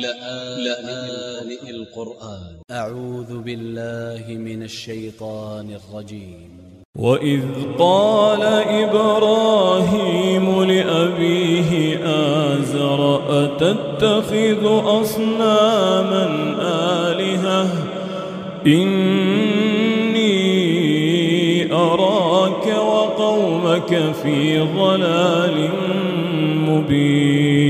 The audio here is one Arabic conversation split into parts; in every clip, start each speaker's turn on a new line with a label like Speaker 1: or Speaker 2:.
Speaker 1: لآن القرآن أ ع و ذ ب ا ل ل ه من ا ل ش ي ط ا ن ا ل ج ي م و إ ذ قال إ ب ر ا ه ي م ل أ ب ي ه آ ز ر أ ت ت خ ذ أ ص ن ا م ا آ ل ه ة إ ن ي أ ر ا ك وقومك في ضلال مبين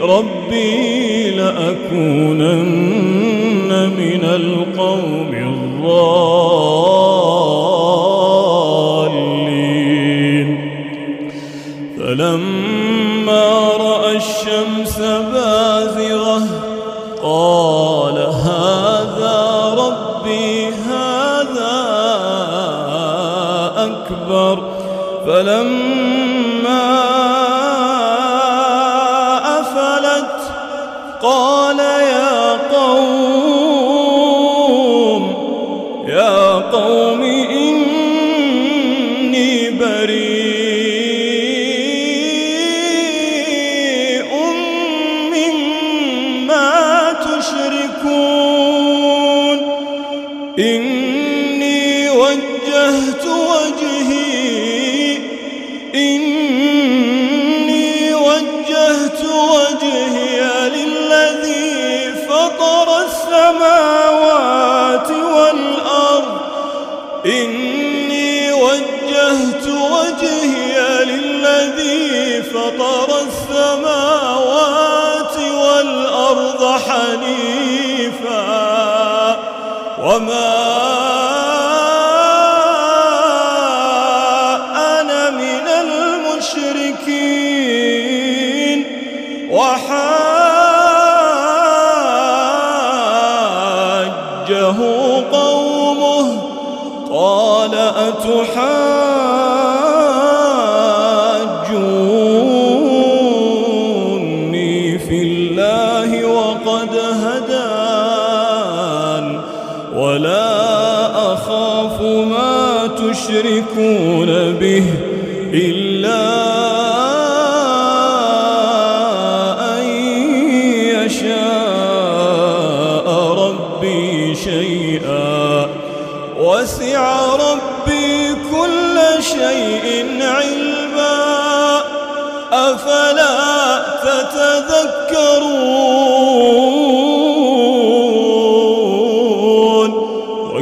Speaker 1: ربي لأكونن من القوم الضالين فلما رأى الشمس بازغة قال هذا ربي هذا أكبر فلما قال يا قوم يا قوم إني بريء مما تشركون إني وجهت وجهي Oh. ولا أخاف ما تشركون به إلا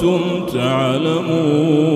Speaker 1: كنتم تعلمون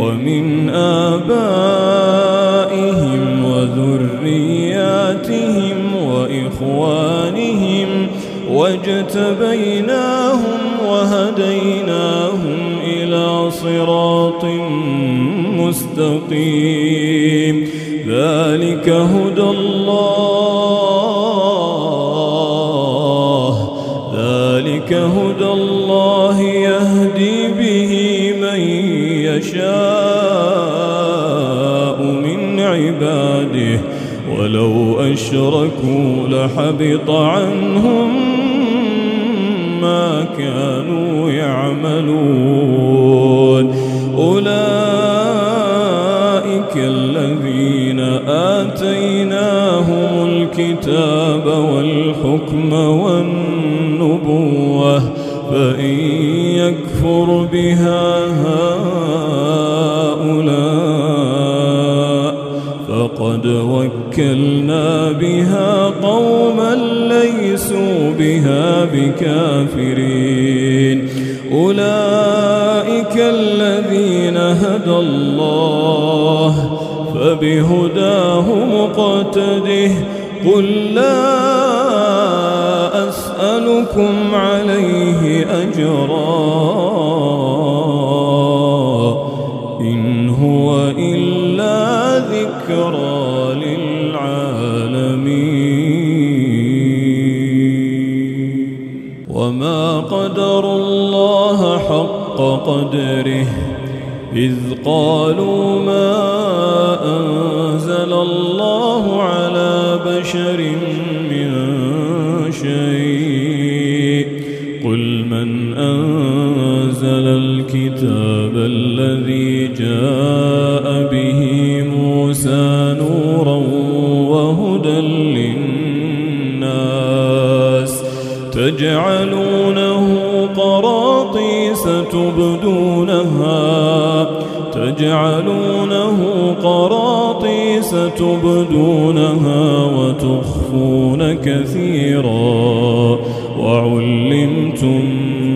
Speaker 1: ومن آبائهم وذرياتهم وإخوانهم واجتبيناهم وهديناهم إلى صراط مستقيم ذلك هدى الله يشاء من عباده ولو أشركوا لحبط عنهم ما كانوا يعملون أولئك الذين آتيناهم الكتاب والحكم والنبوة فإن يكفر بها هؤلاء ووكلنا بها قوما ليسوا بها بكافرين أولئك الذين هدى الله فبهداه مقتده قل لا أسألكم عليه أجراً أنزل الكتاب الذي جاء به موسى نورا وهدى للناس تجعلونه قراطيس تبدونها تجعلونه قراطيس تبدونها وتخفون كثيرا وعلمتم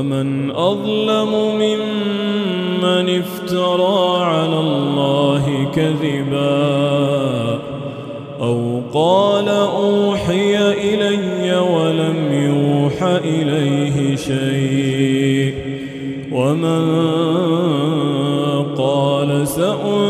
Speaker 1: ومن أظلم ممن افترى على الله كذبا أو قال أوحي إلي ولم يوح إليه شيء ومن قال سأوحي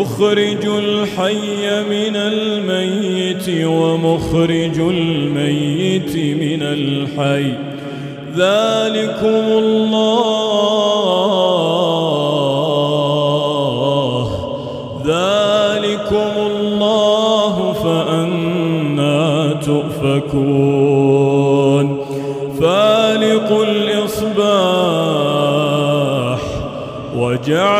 Speaker 1: يخرج الحي من الميت ومخرج الميت من الحي ذلكم الله ذلكم الله فأنا تؤفكون فالق الإصباح وجعل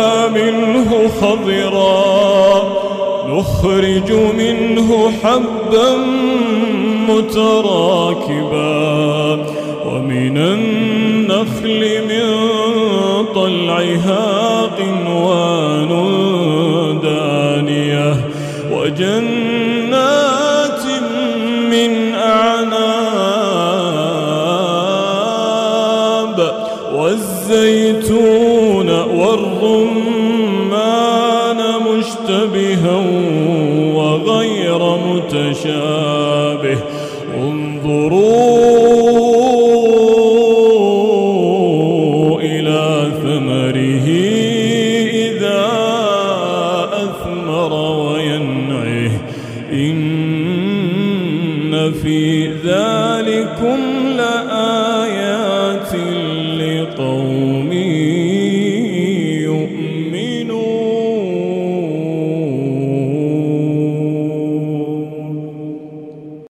Speaker 1: أخرج منه حبا متراكبا ومن النخل من طلعها قنوان دانية وجنة متشابه انظروا